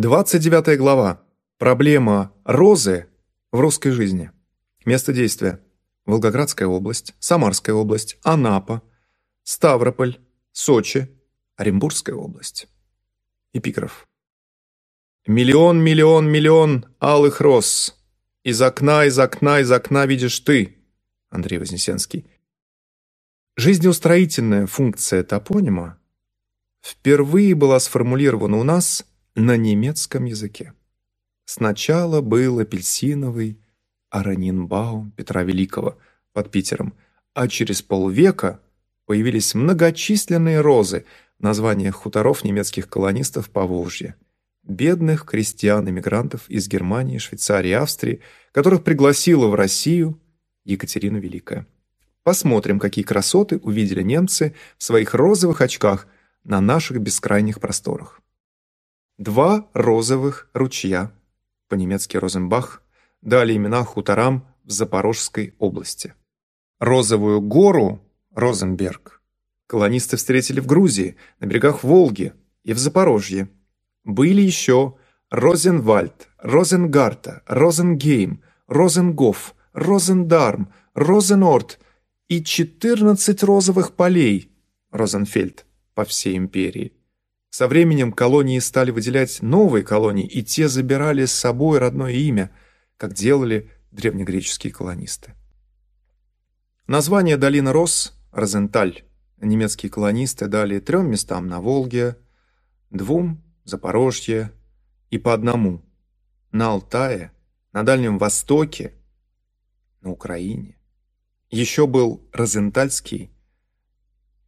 29 глава. Проблема розы в русской жизни. Место действия. Волгоградская область, Самарская область, Анапа, Ставрополь, Сочи, Оренбургская область. Эпиграф. Миллион, миллион, миллион алых роз. Из окна, из окна, из окна видишь ты. Андрей Вознесенский. Жизнеустроительная функция топонима впервые была сформулирована у нас на немецком языке. Сначала был апельсиновый Аранинбаум Петра Великого под Питером, а через полвека появились многочисленные розы в названиях хуторов немецких колонистов по Волжье, бедных крестьян-эмигрантов из Германии, Швейцарии, Австрии, которых пригласила в Россию Екатерина Великая. Посмотрим, какие красоты увидели немцы в своих розовых очках на наших бескрайних просторах. Два розовых ручья, по-немецки Розенбах, дали имена хуторам в Запорожской области. Розовую гору Розенберг колонисты встретили в Грузии, на берегах Волги и в Запорожье. Были еще Розенвальд, Розенгарта, Розенгейм, Розенгоф, Розендарм, Розенорт и 14 розовых полей Розенфельд по всей империи. Со временем колонии стали выделять новые колонии, и те забирали с собой родное имя, как делали древнегреческие колонисты. Название долины Рос – Розенталь. Немецкие колонисты дали трем местам на Волге, двум – Запорожье и по одному – на Алтае, на Дальнем Востоке, на Украине. Еще был Розентальский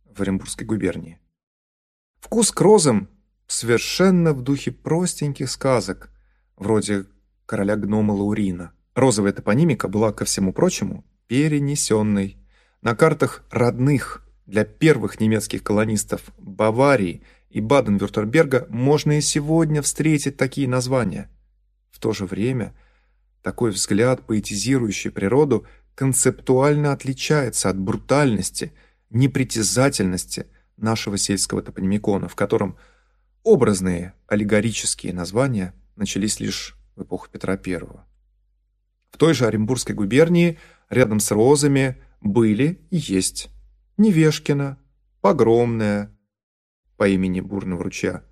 в Оренбургской губернии. Вкус к розам совершенно в духе простеньких сказок, вроде «Короля гнома Лаурина». Розовая топонимика была, ко всему прочему, перенесенной. На картах родных для первых немецких колонистов Баварии и Баден-Вюртемберга можно и сегодня встретить такие названия. В то же время такой взгляд, поэтизирующий природу, концептуально отличается от брутальности, непритязательности – нашего сельского топонимикона, в котором образные аллегорические названия начались лишь в эпоху Петра I. В той же Оренбургской губернии рядом с розами были и есть Невешкина, Погромная по имени Бурного ручья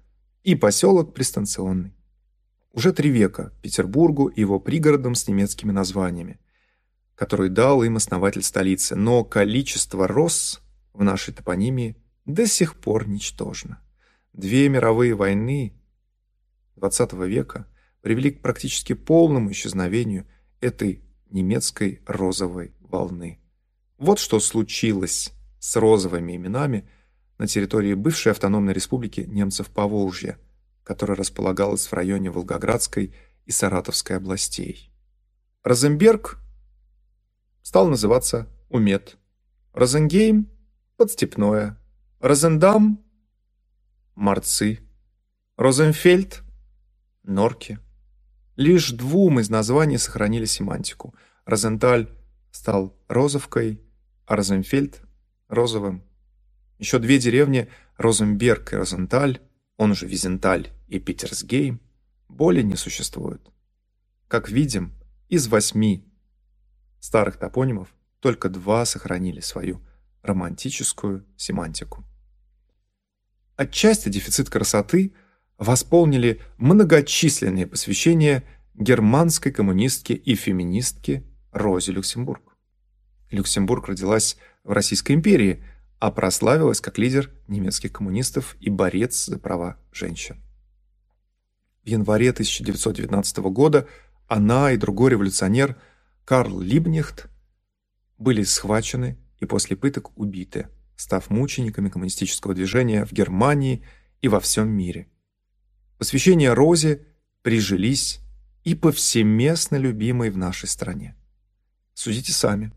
и поселок Пристанционный. Уже три века Петербургу и его пригородам с немецкими названиями, которые дал им основатель столицы, но количество роз в нашей топонимии – до сих пор ничтожно. Две мировые войны XX века привели к практически полному исчезновению этой немецкой розовой волны. Вот что случилось с розовыми именами на территории бывшей автономной республики немцев Поволжья, которая располагалась в районе Волгоградской и Саратовской областей. Розенберг стал называться Умет, Розенгейм – Подстепное, Розендам – Марцы, Розенфельд – Норки. Лишь двум из названий сохранили семантику. Розенталь стал Розовкой, а Розенфельд – Розовым. Еще две деревни – Розенберг и Розенталь, он же Визенталь и Питерсгейм, более не существуют. Как видим, из восьми старых топонимов только два сохранили свою романтическую семантику. Отчасти дефицит красоты восполнили многочисленные посвящения германской коммунистке и феминистке Розе Люксембург. Люксембург родилась в Российской империи, а прославилась как лидер немецких коммунистов и борец за права женщин. В январе 1919 года она и другой революционер Карл Либнихт были схвачены и после пыток убиты, став мучениками коммунистического движения в Германии и во всем мире. Посвящение Розе прижились и повсеместно любимой в нашей стране. Судите сами.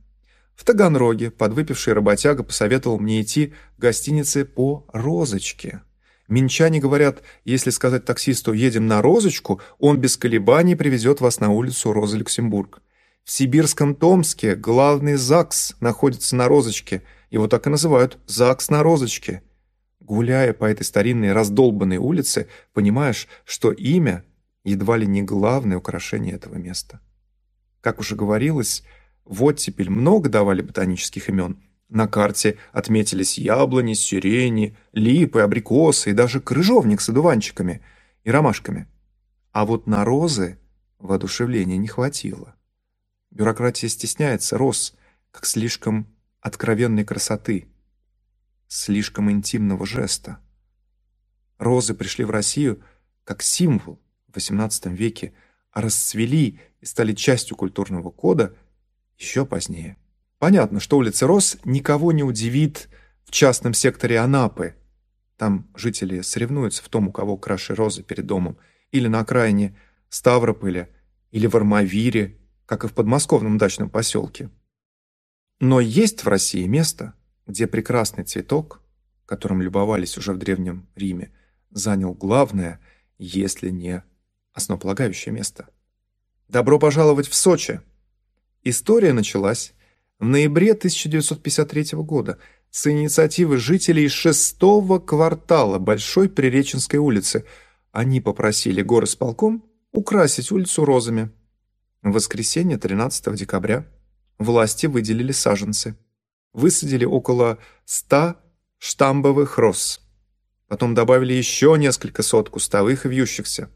В Таганроге подвыпивший работяга посоветовал мне идти в гостинице по «Розочке». Минчане говорят, если сказать таксисту «едем на Розочку», он без колебаний привезет вас на улицу Роза Люксембург. В сибирском Томске главный ЗАГС находится на Розочке. Его так и называют «ЗАГС на Розочке». Гуляя по этой старинной раздолбанной улице, понимаешь, что имя едва ли не главное украшение этого места. Как уже говорилось, в оттепель много давали ботанических имен. На карте отметились яблони, сирени, липы, абрикосы и даже крыжовник с одуванчиками и ромашками. А вот на розы воодушевления не хватило. Бюрократия стесняется роз, как слишком откровенной красоты, слишком интимного жеста. Розы пришли в Россию как символ в XVIII веке, а расцвели и стали частью культурного кода еще позднее. Понятно, что улица Роз никого не удивит в частном секторе Анапы. Там жители соревнуются в том, у кого краше розы перед домом, или на окраине Ставрополя, или в Армавире, как и в подмосковном дачном поселке. Но есть в России место, где прекрасный цветок, которым любовались уже в Древнем Риме, занял главное, если не основополагающее место. Добро пожаловать в Сочи! История началась в ноябре 1953 года с инициативы жителей шестого квартала Большой Приреченской улицы. Они попросили горосполком украсить улицу розами. В воскресенье 13 декабря власти выделили саженцы. Высадили около 100 штамбовых роз. Потом добавили еще несколько сот кустовых и вьющихся.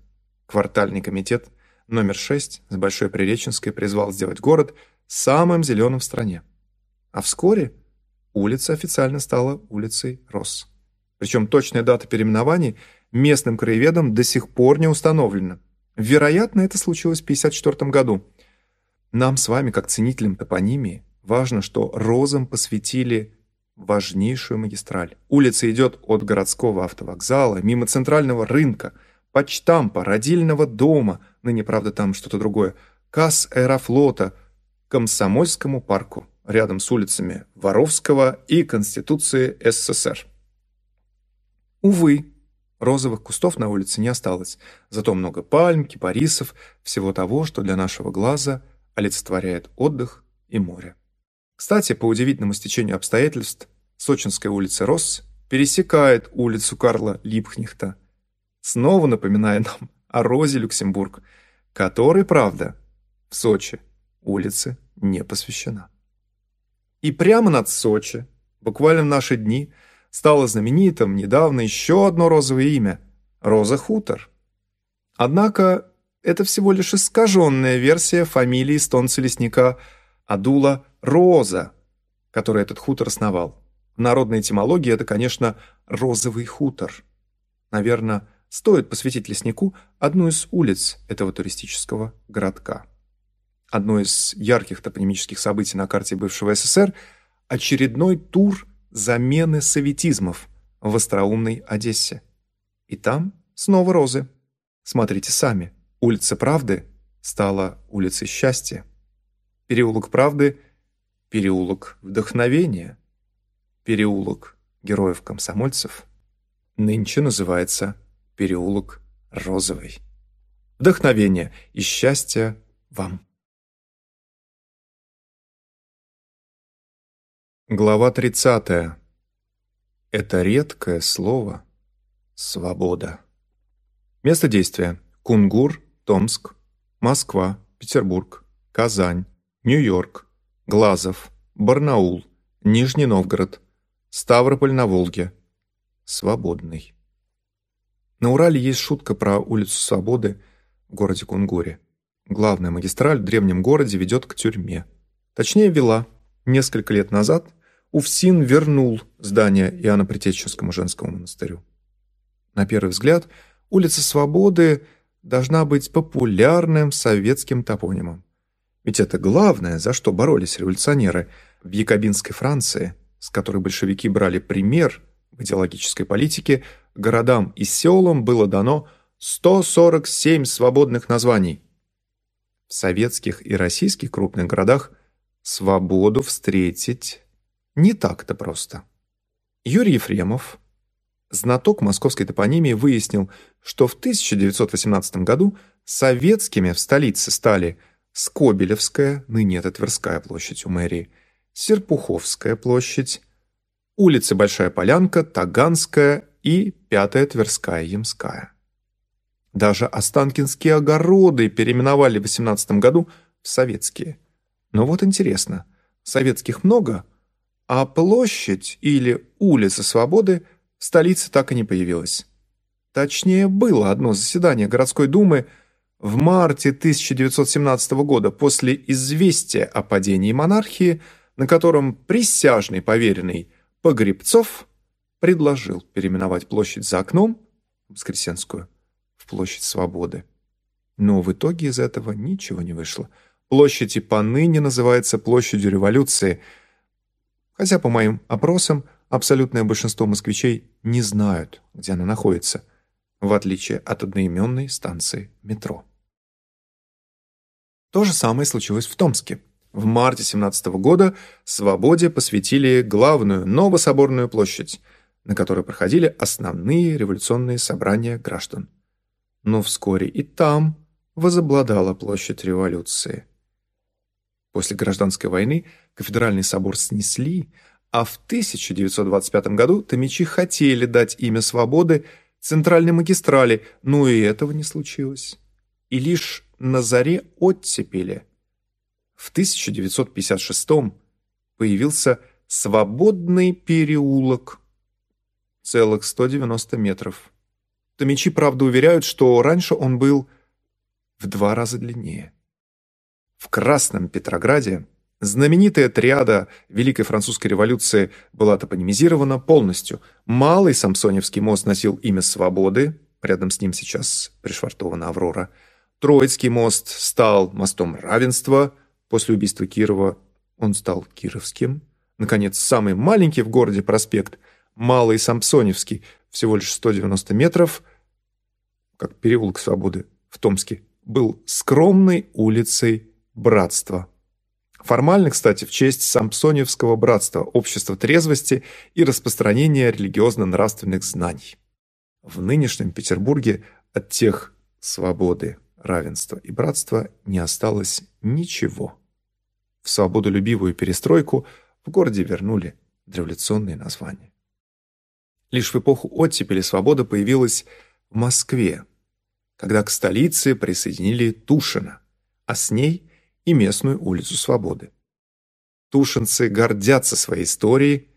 Квартальный комитет номер 6 с Большой Приреченской призвал сделать город самым зеленым в стране. А вскоре улица официально стала улицей Рос. Причем точная дата переименований местным краеведам до сих пор не установлена. Вероятно, это случилось в 1954 году. Нам с вами, как ценителям топонимии, важно, что розам посвятили важнейшую магистраль. Улица идет от городского автовокзала, мимо центрального рынка, почтампа, родильного дома, ныне, правда, там что-то другое, касс аэрофлота, Комсомольскому парку, рядом с улицами Воровского и Конституции СССР. Увы, розовых кустов на улице не осталось, зато много пальм, кипарисов, всего того, что для нашего глаза олицетворяет отдых и море. Кстати, по удивительному стечению обстоятельств, Сочинская улица Росс пересекает улицу Карла Липхнихта, снова напоминая нам о Розе Люксембург, которой, правда, в Сочи улице не посвящена. И прямо над Сочи, буквально в наши дни, стало знаменитым недавно еще одно розовое имя – Роза Хутор. Однако это всего лишь искаженная версия фамилии эстонца-лесника Адула Роза, который этот хутор основал. В народной этимологии это, конечно, розовый хутор. Наверное, стоит посвятить леснику одну из улиц этого туристического городка. Одно из ярких топонимических событий на карте бывшего СССР – очередной тур замены советизмов в остроумной Одессе. И там снова розы. Смотрите сами. Улица Правды стала улицей счастья. Переулок Правды – переулок вдохновения. Переулок героев-комсомольцев нынче называется переулок Розовый. Вдохновение и счастье вам! Глава 30. Это редкое слово «свобода». Место действия. Кунгур, Томск, Москва, Петербург, Казань, Нью-Йорк, Глазов, Барнаул, Нижний Новгород, Ставрополь на Волге. Свободный. На Урале есть шутка про улицу Свободы в городе Кунгуре. Главная магистраль в древнем городе ведет к тюрьме. Точнее, вела. Несколько лет назад Уфсин вернул здание Иоанно-Притеческому женскому монастырю. На первый взгляд, улица Свободы должна быть популярным советским топонимом. Ведь это главное, за что боролись революционеры в якобинской Франции, с которой большевики брали пример в идеологической политике, городам и селам было дано 147 свободных названий. В советских и российских крупных городах свободу встретить не так-то просто. Юрий Ефремов, знаток московской топонимии, выяснил, что в 1918 году советскими в столице стали Скобелевская, ныне это Тверская площадь у мэрии, Серпуховская площадь, улица Большая Полянка, Таганская и Пятая Тверская Ямская. Даже Останкинские огороды переименовали в 18 году в советские. Но вот интересно, советских много, а площадь или улица Свободы столице так и не появилась. Точнее, было одно заседание городской думы в марте 1917 года после известия о падении монархии, на котором присяжный поверенный Погребцов предложил переименовать площадь за окном, Воскресенскую, в площадь Свободы. Но в итоге из этого ничего не вышло. Площадь и поныне называется площадью революции, хотя по моим опросам абсолютное большинство москвичей не знают, где она находится – в отличие от одноименной станции метро. То же самое случилось в Томске. В марте 17 года «Свободе» посвятили главную Новособорную площадь, на которой проходили основные революционные собрания граждан. Но вскоре и там возобладала площадь революции. После гражданской войны кафедральный собор снесли, а в 1925 году томичи хотели дать имя «Свободы» центральной магистрали, но и этого не случилось. И лишь на заре оттепели в 1956 появился свободный переулок, целых 190 метров. Томичи, правда, уверяют, что раньше он был в два раза длиннее. В Красном Петрограде Знаменитая триада Великой Французской революции была топонимизирована полностью. Малый Самсоневский мост носил имя Свободы, рядом с ним сейчас пришвартована Аврора. Троицкий мост стал мостом равенства. После убийства Кирова он стал Кировским. Наконец, самый маленький в городе проспект, Малый Самсоневский, всего лишь 190 метров, как переулок Свободы в Томске, был скромной улицей Братства. Формально, кстати, в честь Сампсоневского братства, общества трезвости и распространения религиозно-нравственных знаний. В нынешнем Петербурге от тех свободы, равенства и братства не осталось ничего. В свободолюбивую перестройку в городе вернули революционные названия. Лишь в эпоху оттепели свобода появилась в Москве, когда к столице присоединили Тушино, а с ней – и местную улицу Свободы. Тушинцы гордятся своей историей,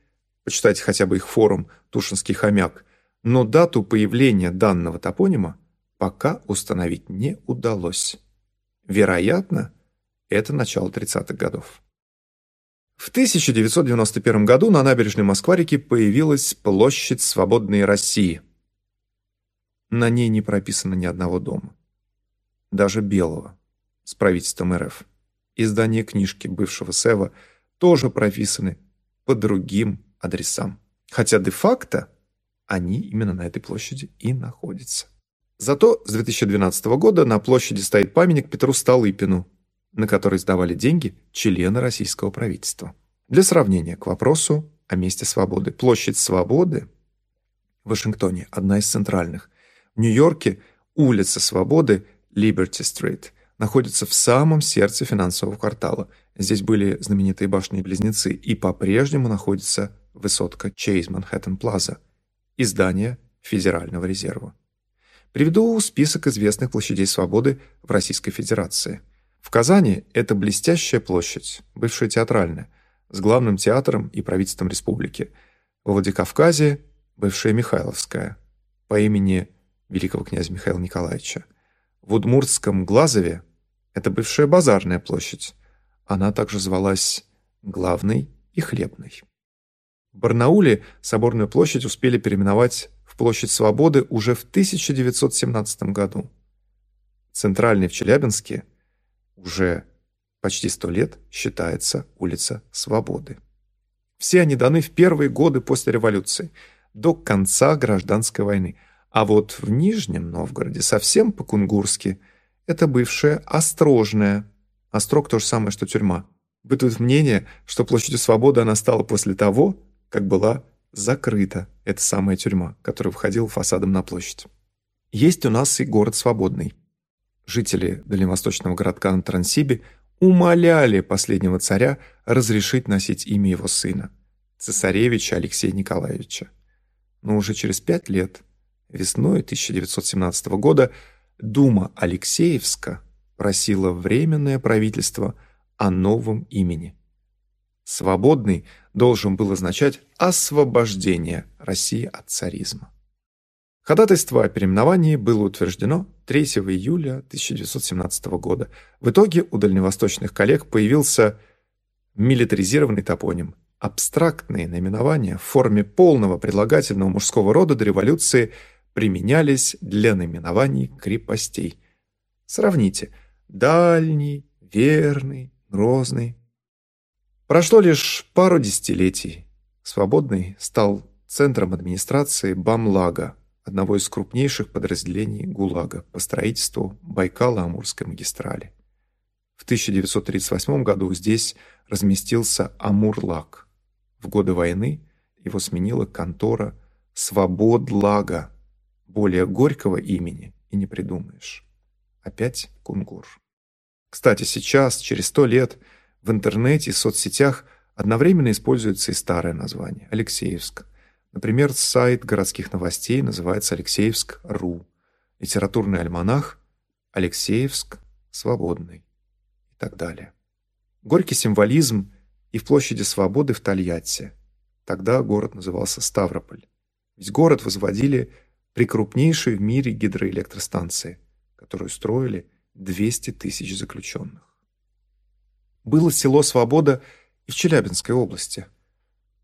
почитайте хотя бы их форум «Тушинский хомяк», но дату появления данного топонима пока установить не удалось. Вероятно, это начало 30-х годов. В 1991 году на набережной Москва-реки появилась площадь Свободной России. На ней не прописано ни одного дома. Даже белого, с правительством РФ издание книжки бывшего Сева тоже прописаны по другим адресам. Хотя де-факто они именно на этой площади и находятся. Зато с 2012 года на площади стоит памятник Петру Столыпину, на который сдавали деньги члены российского правительства. Для сравнения, к вопросу о месте свободы. Площадь Свободы в Вашингтоне – одна из центральных. В Нью-Йорке улица Свободы, Liberty Street, находится в самом сердце финансового квартала. Здесь были знаменитые башни-близнецы, и по-прежнему находится высотка Chase Manhattan Plaza и здание Федерального резерва. Приведу список известных площадей свободы в Российской Федерации. В Казани это блестящая площадь, бывшая театральная, с главным театром и правительством республики. В Владикавказе – бывшая Михайловская, по имени великого князя Михаила Николаевича. В Удмуртском Глазове это бывшая базарная площадь. Она также звалась Главной и Хлебной. В Барнауле Соборную площадь успели переименовать в Площадь Свободы уже в 1917 году. Центральный в Челябинске уже почти сто лет считается улица Свободы. Все они даны в первые годы после революции, до конца гражданской войны. А вот в Нижнем Новгороде совсем по-кунгурски – это бывшая Острожная. Острог то же самое, что тюрьма. Бытует мнение, что площадью Свободы она стала после того, как была закрыта эта самая тюрьма, которая входила фасадом на площадь. Есть у нас и город Свободный. Жители дальневосточного городка на Трансибе умоляли последнего царя разрешить носить имя его сына, цесаревича Алексея Николаевича. Но уже через пять лет, весной 1917 года, Дума Алексеевска просила Временное правительство о новом имени. «Свободный» должен был означать освобождение России от царизма. Ходатайство о переименовании было утверждено 3 июля 1917 года. В итоге у дальневосточных коллег появился милитаризированный топоним. Абстрактные наименования в форме полного предлагательного мужского рода до революции применялись для наименований крепостей. Сравните «дальний», «верный», «грозный». Прошло лишь пару десятилетий. Свободный стал центром администрации Бамлага, одного из крупнейших подразделений ГУЛАГа по строительству Байкало-Амурской магистрали. В 1938 году здесь разместился Амурлаг. В годы войны его сменила контора Свободлага. Более горького имени и не придумаешь. Опять Кунгур. Кстати, сейчас, через сто лет, в интернете и соцсетях одновременно используется и старое название – Алексеевск – Например, сайт городских новостей называется Алексеевск.ру, литературный альманах Алексеевск свободный и так далее. Горький символизм и в площади Свободы в Тольятти. Тогда город назывался Ставрополь. Ведь город возводили при крупнейшей в мире гидроэлектростанции, которую строили 200 тысяч заключенных. Было село Свобода и в Челябинской области.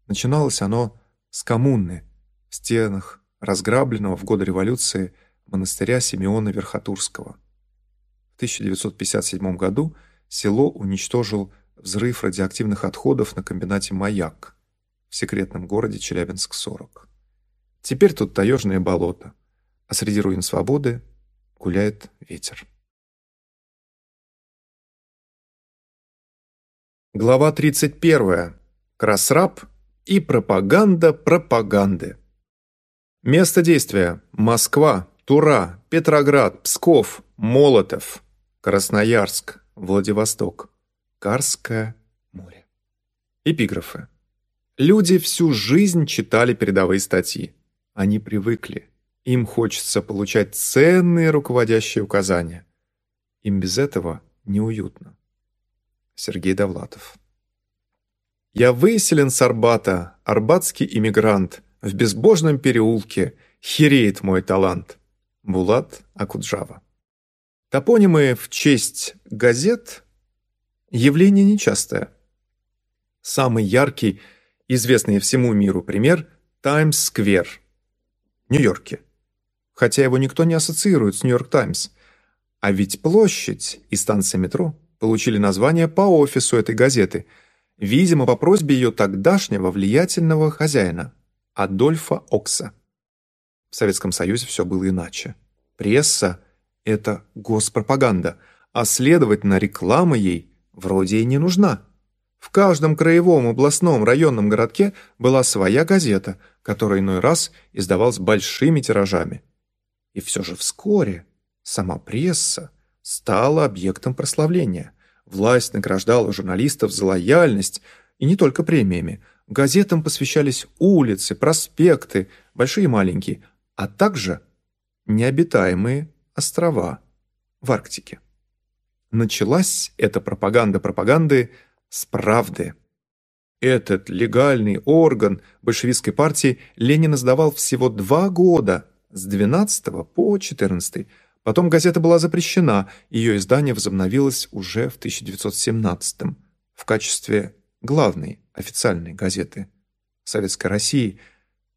Начиналось оно с коммуны в стенах разграбленного в годы революции монастыря Симеона Верхотурского. В 1957 году село уничтожил взрыв радиоактивных отходов на комбинате «Маяк» в секретном городе Челябинск-40. Теперь тут таежное болото, а среди руин свободы гуляет ветер. Глава 31. Красраб и пропаганда пропаганды. Место действия – Москва, Тура, Петроград, Псков, Молотов, Красноярск, Владивосток, Карское море. Эпиграфы. Люди всю жизнь читали передовые статьи. Они привыкли. Им хочется получать ценные руководящие указания. Им без этого неуютно. Сергей Довлатов. Я выселен с Арбата, арбатский иммигрант. В безбожном переулке хереет мой талант. Булат Акуджава. Топонимы в честь газет – явление нечастое. Самый яркий, известный всему миру пример – Таймс-сквер, Нью-Йорке. Хотя его никто не ассоциирует с Нью-Йорк Таймс. А ведь площадь и станция метро получили название по офису этой газеты – видимо, по просьбе ее тогдашнего влиятельного хозяина, Адольфа Окса. В Советском Союзе все было иначе. Пресса – это госпропаганда, а следовательно, реклама ей вроде и не нужна. В каждом краевом, областном, районном городке была своя газета, которая иной раз издавалась большими тиражами. И все же вскоре сама пресса стала объектом прославления. Власть награждала журналистов за лояльность, и не только премиями. Газетам посвящались улицы, проспекты, большие и маленькие, а также необитаемые острова в Арктике. Началась эта пропаганда пропаганды с правды. Этот легальный орган большевистской партии Ленин издавал всего два года, с 12 по 14 Потом газета была запрещена, ее издание возобновилось уже в 1917 в качестве главной официальной газеты Советской России,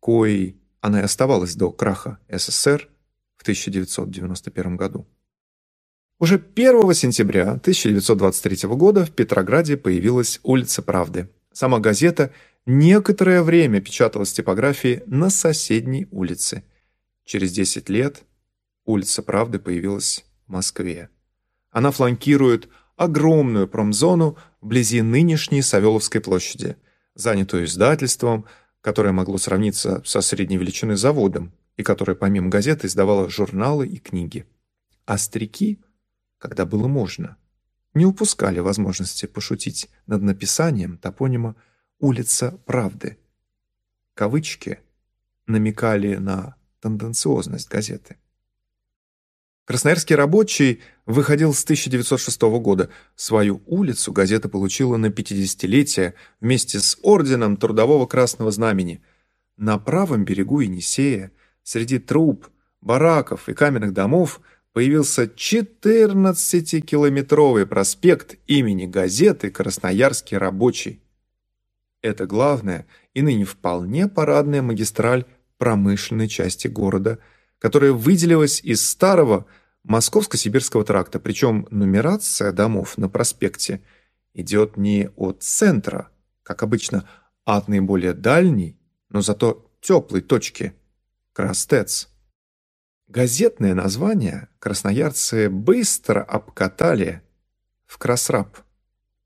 коей она и оставалась до краха СССР в 1991 году. Уже 1 сентября 1923 года в Петрограде появилась «Улица Правды». Сама газета некоторое время печаталась в на соседней улице. Через 10 лет Улица Правды появилась в Москве. Она фланкирует огромную промзону вблизи нынешней Савеловской площади, занятую издательством, которое могло сравниться со средней величиной заводом и которое помимо газеты издавало журналы и книги. А старики, когда было можно, не упускали возможности пошутить над написанием топонима «Улица Правды». Кавычки намекали на тенденциозность газеты. Красноярский рабочий выходил с 1906 года. Свою улицу газета получила на 50-летие вместе с орденом Трудового Красного Знамени. На правом берегу Енисея, среди труб, бараков и каменных домов, появился 14-километровый проспект имени газеты «Красноярский рабочий». Это главная и ныне вполне парадная магистраль промышленной части города – которая выделилась из старого Московско-Сибирского тракта, причем нумерация домов на проспекте идет не от центра, как обычно, а от наиболее дальней, но зато теплой точки – Крастец. Газетное название красноярцы быстро обкатали в Красраб.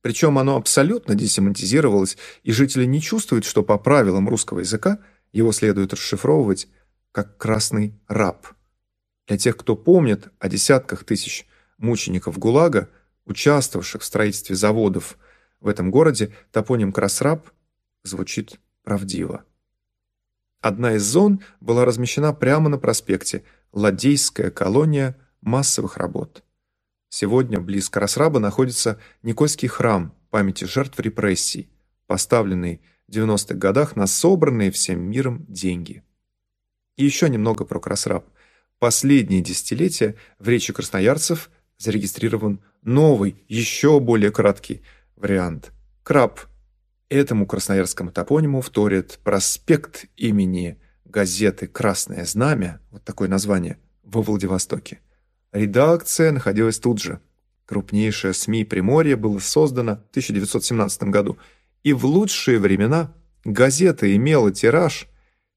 Причем оно абсолютно десемантизировалось, и жители не чувствуют, что по правилам русского языка его следует расшифровывать как красный раб. Для тех, кто помнит о десятках тысяч мучеников ГУЛАГа, участвовавших в строительстве заводов в этом городе, топоним Красраб звучит правдиво. Одна из зон была размещена прямо на проспекте Ладейская колония массовых работ. Сегодня близ Красраба находится Никольский храм памяти жертв репрессий, поставленный в 90-х годах на собранные всем миром деньги. И еще немного про Красраб. Последние десятилетия в речи красноярцев зарегистрирован новый, еще более краткий вариант – краб. Этому красноярскому топониму вторит проспект имени газеты «Красное знамя», вот такое название, во Владивостоке. Редакция находилась тут же. Крупнейшее СМИ Приморья было создано в 1917 году, и в лучшие времена газета имела тираж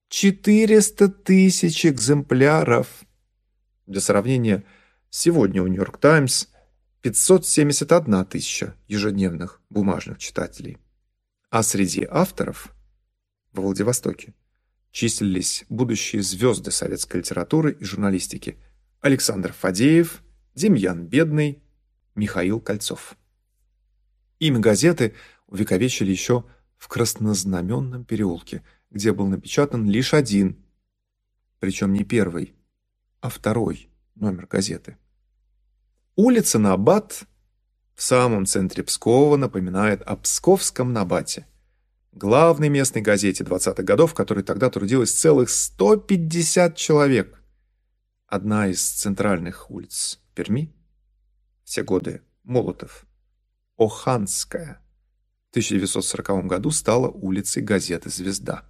400 тысяч экземпляров. Для сравнения, сегодня у «Нью-Йорк Таймс» 571 тысяча ежедневных бумажных читателей. А среди авторов во Владивостоке числились будущие звезды советской литературы и журналистики Александр Фадеев, Демьян Бедный, Михаил Кольцов. Имя газеты увековечили еще в Краснознаменном переулке – где был напечатан лишь один, причем не первый, а второй номер газеты. Улица Набат в самом центре Пскова напоминает о Псковском Набате, главной местной газете 20-х годов, в которой тогда трудилось целых 150 человек. Одна из центральных улиц Перми, все годы Молотов, Оханская, в 1940 году стала улицей газеты «Звезда».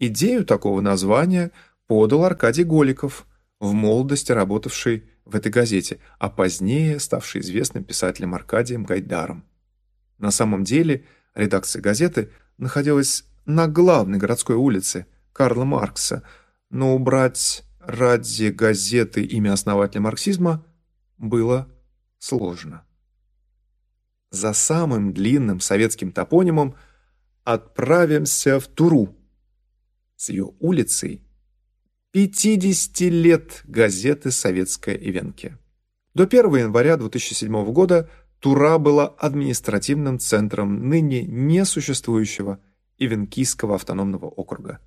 Идею такого названия подал Аркадий Голиков, в молодости работавший в этой газете, а позднее ставший известным писателем Аркадием Гайдаром. На самом деле редакция газеты находилась на главной городской улице Карла Маркса, но убрать ради газеты имя основателя марксизма было сложно. За самым длинным советским топонимом отправимся в Туру, с ее улицей 50 лет газеты «Советская Ивенки». До 1 января 2007 года Тура была административным центром ныне несуществующего Ивенкийского автономного округа.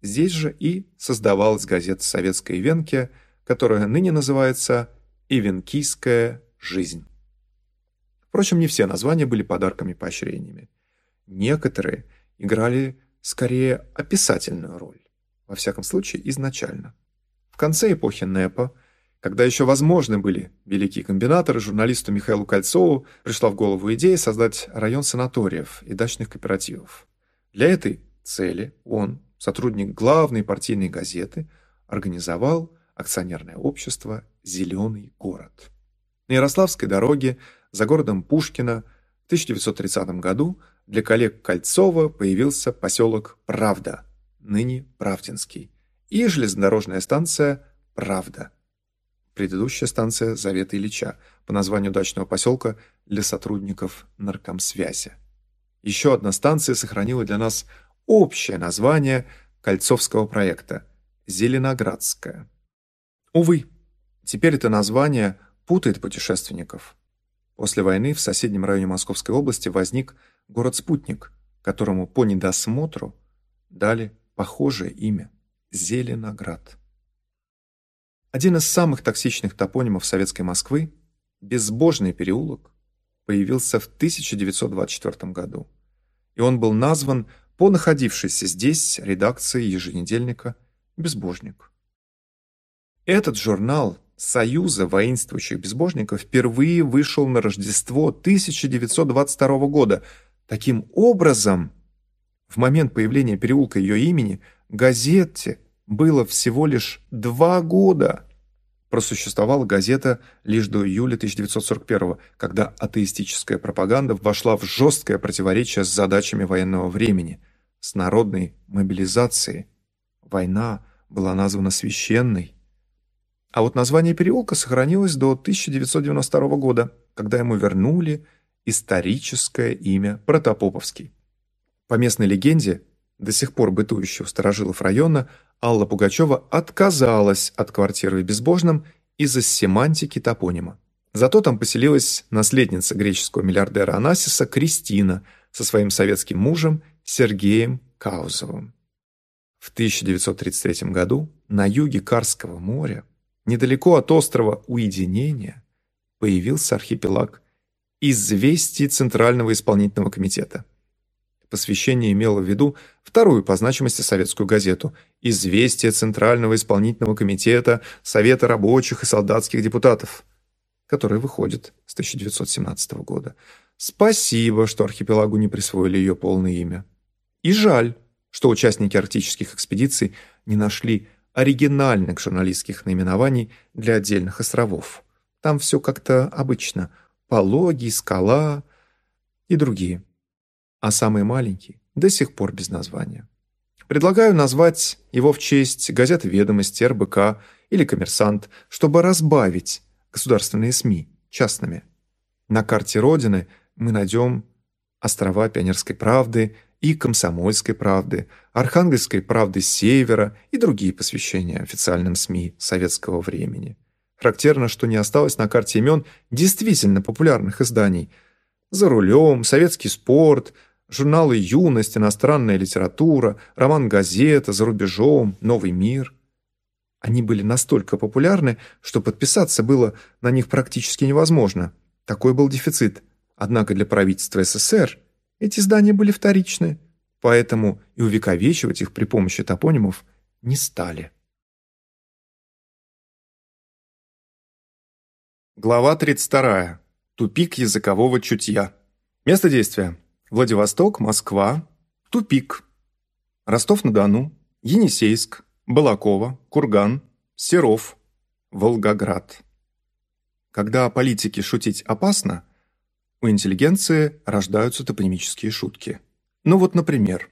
Здесь же и создавалась газета «Советская Ивенки», которая ныне называется «Ивенкийская жизнь». Впрочем, не все названия были подарками-поощрениями. Некоторые играли скорее описательную роль, во всяком случае изначально. В конце эпохи НЭПа, когда еще возможны были великие комбинаторы, журналисту Михаилу Кольцову пришла в голову идея создать район санаториев и дачных кооперативов. Для этой цели он, сотрудник главной партийной газеты, организовал акционерное общество «Зеленый город». На Ярославской дороге за городом Пушкина в 1930 году для коллег Кольцова появился поселок Правда, ныне Правдинский, и железнодорожная станция Правда. Предыдущая станция Завета Ильича по названию дачного поселка для сотрудников наркомсвязи. Еще одна станция сохранила для нас общее название Кольцовского проекта – Зеленоградская. Увы, теперь это название путает путешественников. После войны в соседнем районе Московской области возник город-спутник, которому по недосмотру дали похожее имя – Зеленоград. Один из самых токсичных топонимов советской Москвы, Безбожный переулок, появился в 1924 году. И он был назван по находившейся здесь редакции еженедельника «Безбожник». Этот журнал Союза воинствующих безбожников впервые вышел на Рождество 1922 года. Таким образом, в момент появления переулка ее имени газете было всего лишь два года. Просуществовала газета лишь до июля 1941 когда атеистическая пропаганда вошла в жесткое противоречие с задачами военного времени, с народной мобилизацией. Война была названа священной. А вот название переулка сохранилось до 1992 года, когда ему вернули историческое имя Протопоповский. По местной легенде, до сих пор бытующего старожилов района, Алла Пугачева отказалась от квартиры в Безбожном из-за семантики топонима. Зато там поселилась наследница греческого миллиардера Анасиса Кристина со своим советским мужем Сергеем Каузовым. В 1933 году на юге Карского моря недалеко от острова Уединения появился архипелаг «Известий Центрального исполнительного комитета». Посвящение имело в виду вторую по значимости советскую газету «Известия Центрального исполнительного комитета Совета рабочих и солдатских депутатов», которая выходит с 1917 года. Спасибо, что архипелагу не присвоили ее полное имя. И жаль, что участники арктических экспедиций не нашли оригинальных журналистских наименований для отдельных островов. Там все как-то обычно. Пологий, скала и другие. А самый маленький до сих пор без названия. Предлагаю назвать его в честь газеты «Ведомости», РБК или «Коммерсант», чтобы разбавить государственные СМИ частными. На карте Родины мы найдем острова Пионерской правды и «Комсомольской правды», «Архангельской правды севера» и другие посвящения официальным СМИ советского времени. Характерно, что не осталось на карте имен действительно популярных изданий. «За рулем», «Советский спорт», журналы «Юность», «Иностранная литература», роман «Газета», «За рубежом», «Новый мир». Они были настолько популярны, что подписаться было на них практически невозможно. Такой был дефицит. Однако для правительства СССР – эти здания были вторичны, поэтому и увековечивать их при помощи топонимов не стали. Глава 32. Тупик языкового чутья. Место действия. Владивосток, Москва. Тупик. Ростов-на-Дону. Енисейск. Балакова. Курган. Серов. Волгоград. Когда о политике шутить опасно – у интеллигенции рождаются топонимические шутки. Ну вот, например,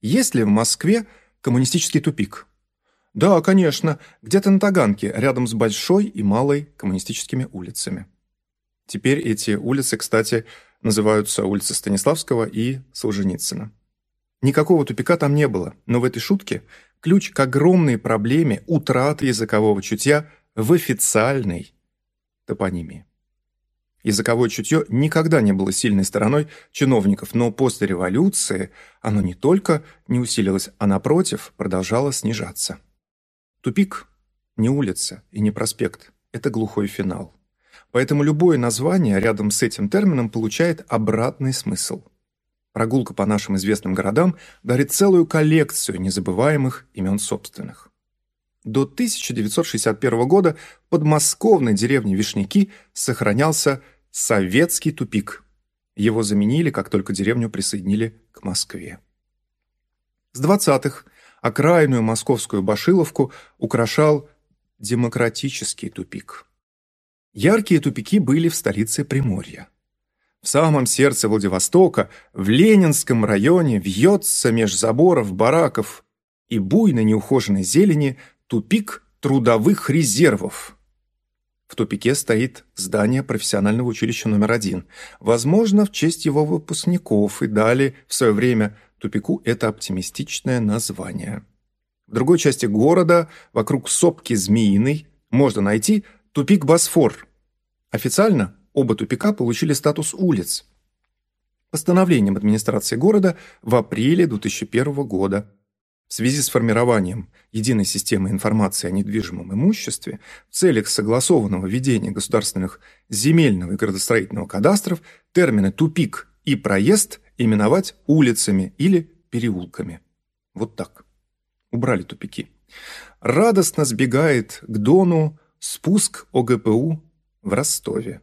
есть ли в Москве коммунистический тупик? Да, конечно, где-то на Таганке, рядом с Большой и Малой коммунистическими улицами. Теперь эти улицы, кстати, называются улицы Станиславского и Солженицына. Никакого тупика там не было, но в этой шутке ключ к огромной проблеме утраты языкового чутья в официальной топонимии. Языковое чутье никогда не было сильной стороной чиновников, но после революции оно не только не усилилось, а напротив продолжало снижаться. Тупик – не улица и не проспект, это глухой финал. Поэтому любое название рядом с этим термином получает обратный смысл. Прогулка по нашим известным городам дарит целую коллекцию незабываемых имен собственных. До 1961 года в подмосковной деревне Вишняки сохранялся советский тупик. Его заменили, как только деревню присоединили к Москве. С 20-х окраинную московскую Башиловку украшал демократический тупик. Яркие тупики были в столице Приморья. В самом сердце Владивостока, в Ленинском районе, вьется меж заборов, бараков и буйно неухоженной зелени Тупик трудовых резервов. В тупике стоит здание профессионального училища номер один. Возможно, в честь его выпускников и дали в свое время тупику это оптимистичное название. В другой части города, вокруг сопки Змеиной, можно найти тупик Босфор. Официально оба тупика получили статус улиц. Постановлением администрации города в апреле 2001 года В связи с формированием единой системы информации о недвижимом имуществе в целях согласованного ведения государственных земельного и градостроительного кадастров термины «тупик» и «проезд» именовать улицами или переулками. Вот так. Убрали тупики. Радостно сбегает к Дону спуск ОГПУ в Ростове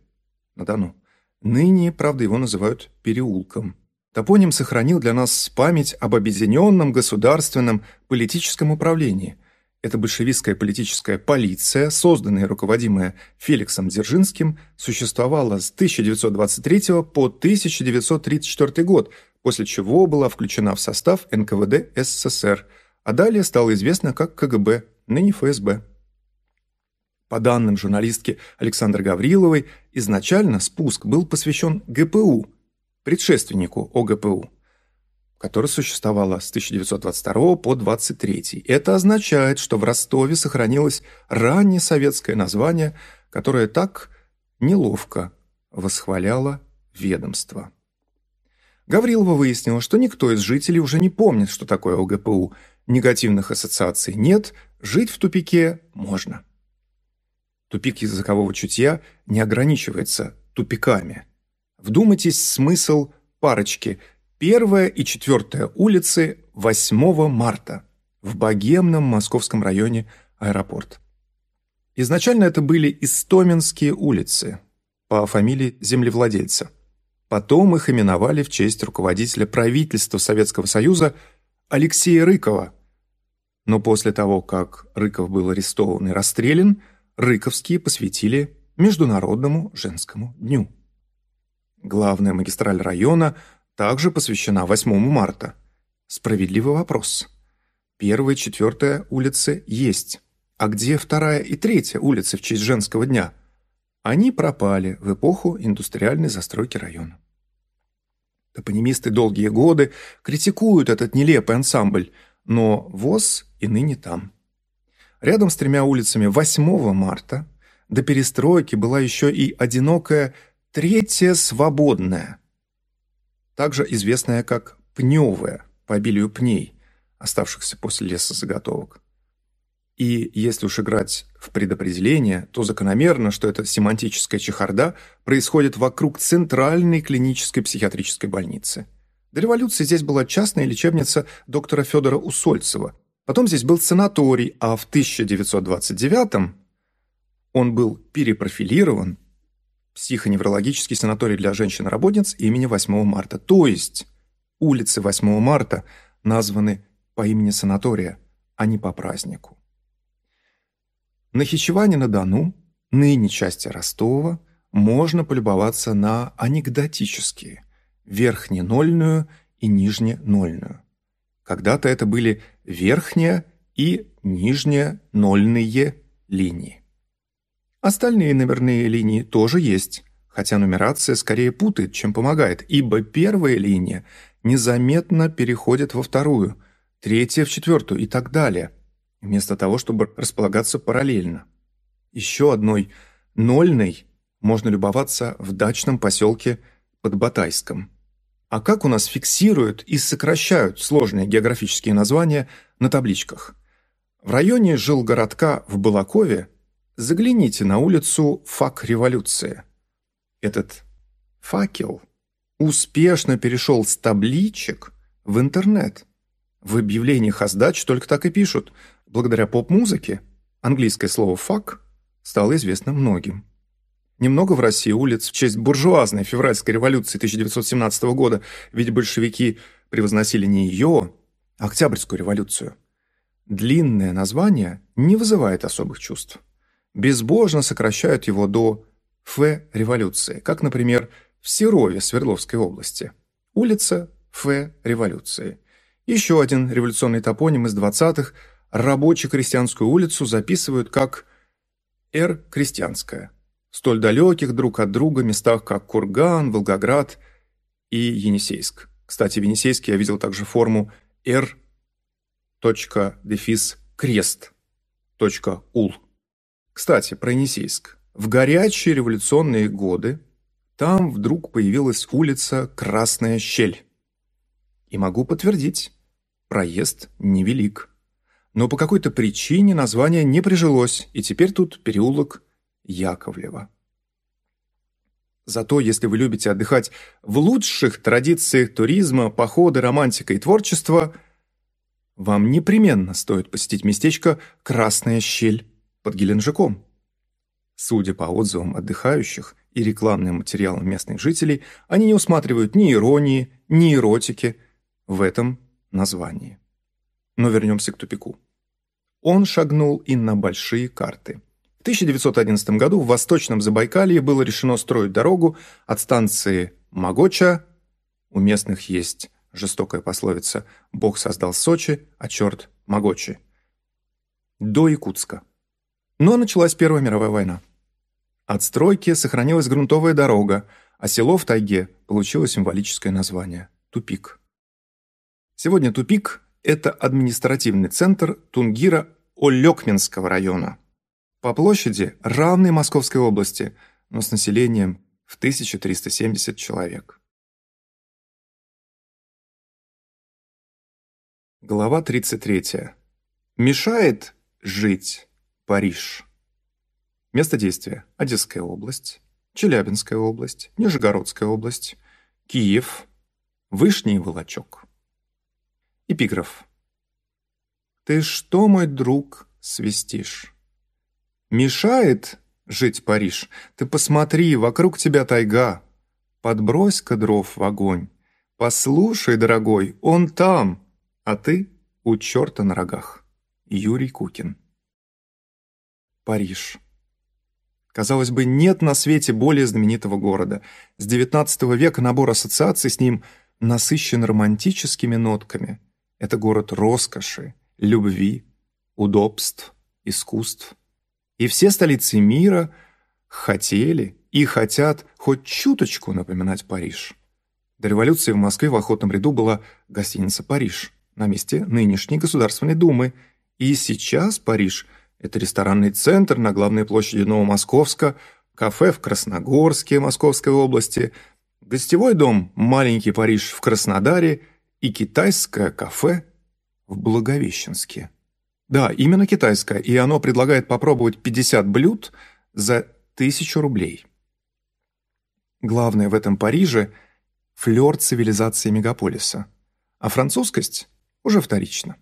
на Дону. Ныне, правда, его называют переулком. Топоним сохранил для нас память об объединенном государственном политическом управлении. Эта большевистская политическая полиция, созданная и руководимая Феликсом Дзержинским, существовала с 1923 по 1934 год, после чего была включена в состав НКВД СССР, а далее стала известна как КГБ, ныне ФСБ. По данным журналистки Александры Гавриловой, изначально спуск был посвящен ГПУ – предшественнику ОГПУ, которая существовала с 1922 по 23. Это означает, что в Ростове сохранилось раннее советское название, которое так неловко восхваляло ведомство. Гаврилова выяснила, что никто из жителей уже не помнит, что такое ОГПУ. Негативных ассоциаций нет, жить в тупике можно. Тупик языкового чутья не ограничивается тупиками – Вдумайтесь смысл парочки. Первая и четвертая улицы 8 марта в богемном московском районе аэропорт. Изначально это были Истоминские улицы по фамилии землевладельца. Потом их именовали в честь руководителя правительства Советского Союза Алексея Рыкова. Но после того, как Рыков был арестован и расстрелян, Рыковские посвятили Международному женскому дню. Главная магистраль района также посвящена 8 марта. Справедливый вопрос. Первая и четвертая улицы есть. А где вторая и третья улицы в честь женского дня? Они пропали в эпоху индустриальной застройки района. Топонимисты долгие годы критикуют этот нелепый ансамбль, но ВОЗ и ныне там. Рядом с тремя улицами 8 марта до перестройки была еще и одинокая Третья свободная, также известная как пневая, по обилию пней, оставшихся после лесозаготовок. И если уж играть в предопределение, то закономерно, что эта семантическая чехарда происходит вокруг центральной клинической психиатрической больницы. До революции здесь была частная лечебница доктора Федора Усольцева. Потом здесь был санаторий, а в 1929 он был перепрофилирован психоневрологический санаторий для женщин-работниц имени 8 марта. То есть улицы 8 марта названы по имени санатория, а не по празднику. Нахичеване-на-Дону, ныне части Ростова, можно полюбоваться на анекдотические верхненольную и нижненольную. Когда-то это были верхняя и нижняя нольные линии. Остальные номерные линии тоже есть, хотя нумерация скорее путает, чем помогает, ибо первая линия незаметно переходит во вторую, третья в четвертую и так далее, вместо того, чтобы располагаться параллельно. Еще одной нольной можно любоваться в дачном поселке под Батайском. А как у нас фиксируют и сокращают сложные географические названия на табличках? В районе жилгородка в Балакове Загляните на улицу «Фак революции». Этот факел успешно перешел с табличек в интернет. В объявлениях о сдаче только так и пишут. Благодаря поп-музыке английское слово «фак» стало известно многим. Немного в России улиц в честь буржуазной февральской революции 1917 года, ведь большевики превозносили не ее, а Октябрьскую революцию. Длинное название не вызывает особых чувств безбожно сокращают его до Ф революции, как, например, в Серове Свердловской области. Улица Ф революции. Еще один революционный топоним из 20-х – рабоче-крестьянскую улицу записывают как Р крестьянская. Столь далеких друг от друга местах, как Курган, Волгоград и Енисейск. Кстати, в Енисейске я видел также форму R. дефис крест. ул. Кстати, про Енисейск. В горячие революционные годы там вдруг появилась улица Красная Щель. И могу подтвердить, проезд невелик. Но по какой-то причине название не прижилось, и теперь тут переулок Яковлева. Зато если вы любите отдыхать в лучших традициях туризма, похода, романтика и творчества, вам непременно стоит посетить местечко «Красная щель» под Геленджиком. Судя по отзывам отдыхающих и рекламным материалам местных жителей, они не усматривают ни иронии, ни эротики в этом названии. Но вернемся к тупику. Он шагнул и на большие карты. В 1911 году в Восточном Забайкалье было решено строить дорогу от станции Могоча, у местных есть жестокая пословица «Бог создал Сочи, а черт Могочи», до Якутска. Но началась Первая мировая война. От стройки сохранилась грунтовая дорога, а село в тайге получило символическое название – Тупик. Сегодня Тупик – это административный центр Тунгира-Олекминского района. По площади равный Московской области, но с населением в 1370 человек. Глава 33. Мешает жить Париж. Место действия – Одесская область, Челябинская область, Нижегородская область, Киев, Вышний Волочок. Эпиграф. «Ты что, мой друг, свистишь? Мешает жить Париж? Ты посмотри, вокруг тебя тайга. Подбрось-ка дров в огонь. Послушай, дорогой, он там, а ты у черта на рогах. Юрий Кукин. Париж. Казалось бы, нет на свете более знаменитого города. С XIX века набор ассоциаций с ним насыщен романтическими нотками. Это город роскоши, любви, удобств, искусств. И все столицы мира хотели и хотят хоть чуточку напоминать Париж. До революции в Москве в охотном ряду была гостиница «Париж» на месте нынешней Государственной Думы. И сейчас Париж – это ресторанный центр на главной площади Новомосковска, кафе в Красногорске Московской области, гостевой дом «Маленький Париж» в Краснодаре и китайское кафе в Благовещенске. Да, именно китайское, и оно предлагает попробовать 50 блюд за тысячу рублей. Главное в этом Париже – флёр цивилизации мегаполиса, а французскость уже вторично.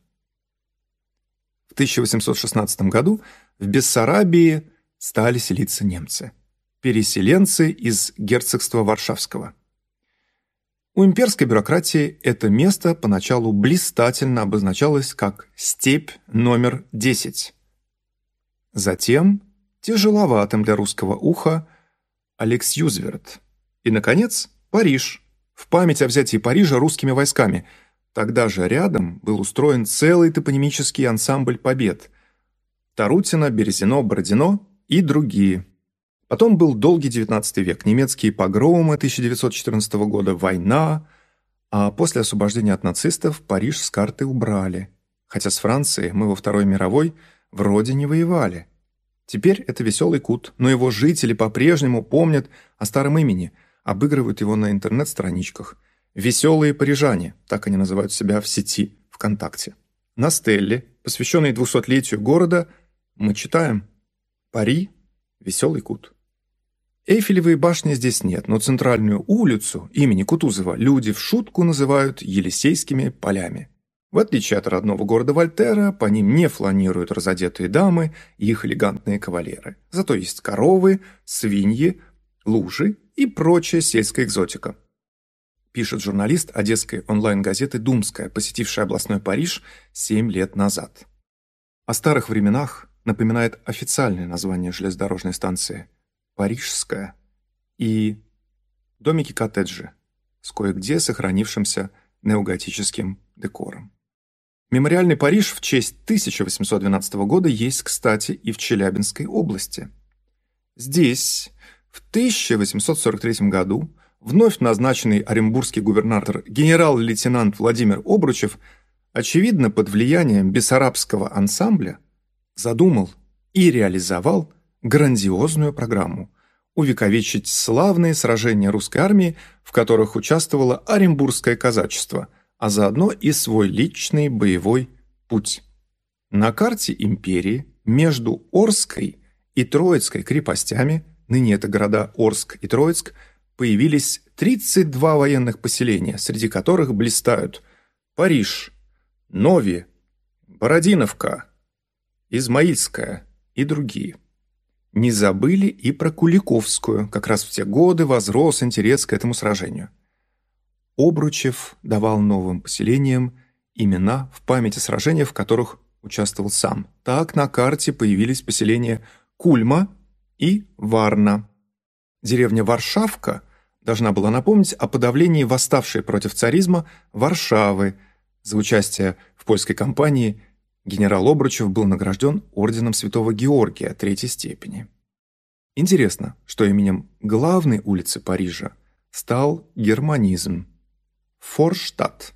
В 1816 году в Бессарабии стали селиться немцы, переселенцы из герцогства Варшавского. У имперской бюрократии это место поначалу блистательно обозначалось как «степь номер 10». Затем тяжеловатым для русского уха Алекс Юзверт. И, наконец, Париж, в память о взятии Парижа русскими войсками – Тогда же рядом был устроен целый топонимический ансамбль побед. Тарутино, Березино, Бородино и другие. Потом был долгий XIX век, немецкие погромы 1914 года, война, а после освобождения от нацистов Париж с карты убрали. Хотя с Францией мы во Второй мировой вроде не воевали. Теперь это веселый кут, но его жители по-прежнему помнят о старом имени, обыгрывают его на интернет-страничках – «Веселые парижане», так они называют себя в сети ВКонтакте. На стелле, посвященной двухсотлетию города, мы читаем «Пари. Веселый кут». Эйфелевой башни здесь нет, но центральную улицу имени Кутузова люди в шутку называют Елисейскими полями. В отличие от родного города Вольтера, по ним не фланируют разодетые дамы и их элегантные кавалеры. Зато есть коровы, свиньи, лужи и прочая сельская экзотика пишет журналист одесской онлайн-газеты «Думская», посетившая областной Париж 7 лет назад. О старых временах напоминает официальное название железнодорожной станции – Парижская, и домики-коттеджи с кое-где сохранившимся неоготическим декором. Мемориальный Париж в честь 1812 года есть, кстати, и в Челябинской области. Здесь в 1843 году Вновь назначенный оренбургский губернатор генерал-лейтенант Владимир Обручев, очевидно под влиянием бессарабского ансамбля, задумал и реализовал грандиозную программу увековечить славные сражения русской армии, в которых участвовало Оренбургское казачество, а заодно и свой личный боевой путь. На карте империи между Орской и Троицкой крепостями, ныне это города Орск и Троицк, появились 32 военных поселения, среди которых блистают Париж, Нови, Бородиновка, Измаильская и другие. Не забыли и про Куликовскую, как раз в те годы возрос интерес к этому сражению. Обручев давал новым поселениям имена в память о сражениях, в которых участвовал сам. Так на карте появились поселения Кульма и Варна. Деревня Варшавка должна была напомнить о подавлении восставшей против царизма Варшавы. За участие в польской кампании генерал Обручев был награжден орденом Святого Георгия третьей степени. Интересно, что именем главной улицы Парижа стал германизм – Форштадт.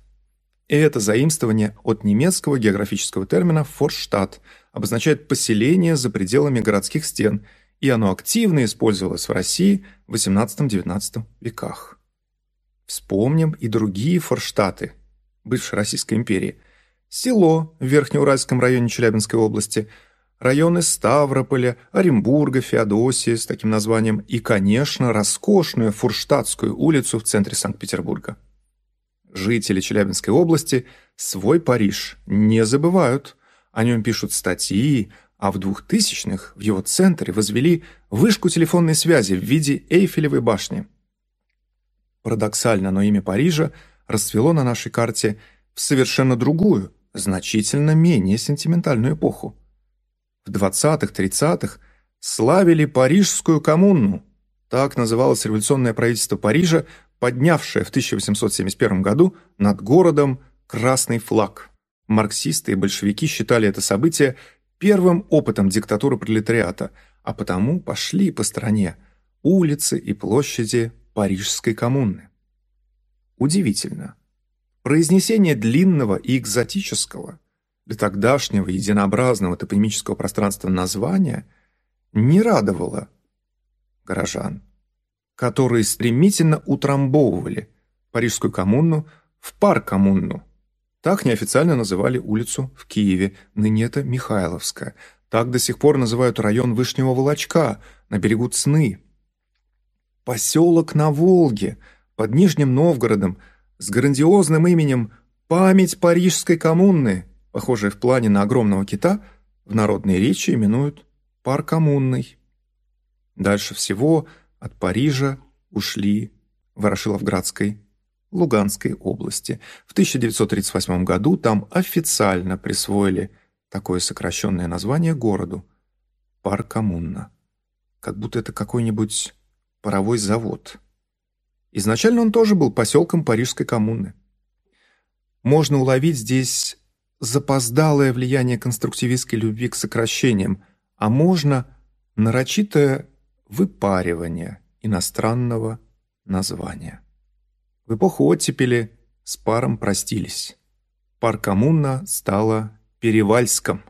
И это заимствование от немецкого географического термина «форштадт» обозначает поселение за пределами городских стен, и оно активно использовалось в России в XVIII-XIX веках. Вспомним и другие форштадты бывшей Российской империи. Село в Верхнеуральском районе Челябинской области, районы Ставрополя, Оренбурга, Феодосии с таким названием и, конечно, роскошную Фурштадтскую улицу в центре Санкт-Петербурга. Жители Челябинской области свой Париж не забывают. О нем пишут статьи, а в 2000-х в его центре возвели вышку телефонной связи в виде Эйфелевой башни. Парадоксально, но имя Парижа расцвело на нашей карте в совершенно другую, значительно менее сентиментальную эпоху. В 20-30-х славили Парижскую коммуну. Так называлось революционное правительство Парижа поднявшая в 1871 году над городом красный флаг. Марксисты и большевики считали это событие первым опытом диктатуры пролетариата, а потому пошли по стране улицы и площади Парижской коммуны. Удивительно. Произнесение длинного и экзотического для тогдашнего единообразного топонимического пространства названия не радовало горожан которые стремительно утрамбовывали Парижскую коммуну в пар-коммуну. Так неофициально называли улицу в Киеве, ныне это Михайловская. Так до сих пор называют район Вышнего Волочка на берегу Цны. Поселок на Волге под Нижним Новгородом с грандиозным именем «Память Парижской коммуны», похожая в плане на огромного кита, в народной речи именуют «Пар-коммунной». Дальше всего – от Парижа ушли в Ворошиловградской, Луганской области. В 1938 году там официально присвоили такое сокращенное название городу – Паркоммуна. Как будто это какой-нибудь паровой завод. Изначально он тоже был поселком Парижской коммуны. Можно уловить здесь запоздалое влияние конструктивистской любви к сокращениям, а можно нарочитое выпаривание иностранного названия. В эпоху оттепели с паром простились. Пар коммуна стала Перевальском.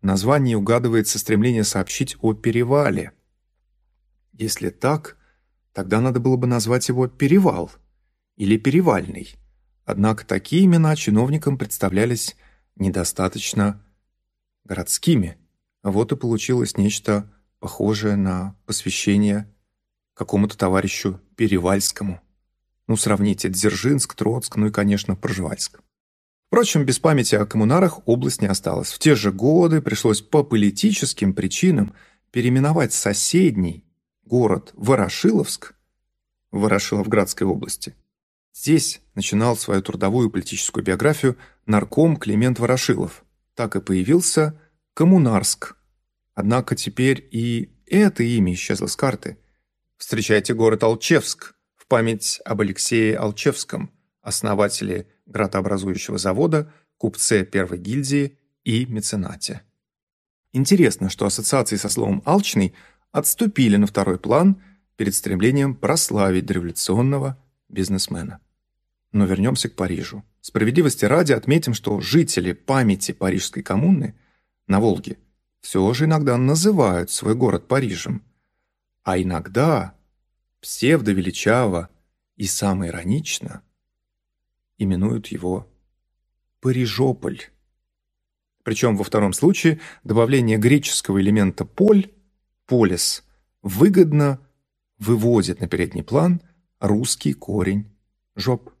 В названии угадывается стремление сообщить о перевале. Если так, тогда надо было бы назвать его Перевал или Перевальный. Однако такие имена чиновникам представлялись недостаточно городскими. Вот и получилось нечто похожее на посвящение какому-то товарищу Перевальскому. Ну, сравните Дзержинск, Троцк, ну и, конечно, Пржевальск. Впрочем, без памяти о коммунарах область не осталась. В те же годы пришлось по политическим причинам переименовать соседний город Ворошиловск Ворошиловградской области. Здесь начинал свою трудовую политическую биографию нарком Климент Ворошилов. Так и появился Коммунарск, Однако теперь и это имя исчезло с карты. Встречайте город Алчевск в память об Алексее Алчевском, основателе градообразующего завода, купце первой гильдии и меценате. Интересно, что ассоциации со словом «алчный» отступили на второй план перед стремлением прославить дореволюционного бизнесмена. Но вернемся к Парижу. Справедливости ради отметим, что жители памяти Парижской коммуны на Волге все же иногда называют свой город Парижем, а иногда псевдовеличаво и самоиронично именуют его Парижополь. Причем во втором случае добавление греческого элемента «поль» – «полис» выгодно выводит на передний план русский корень «жоп».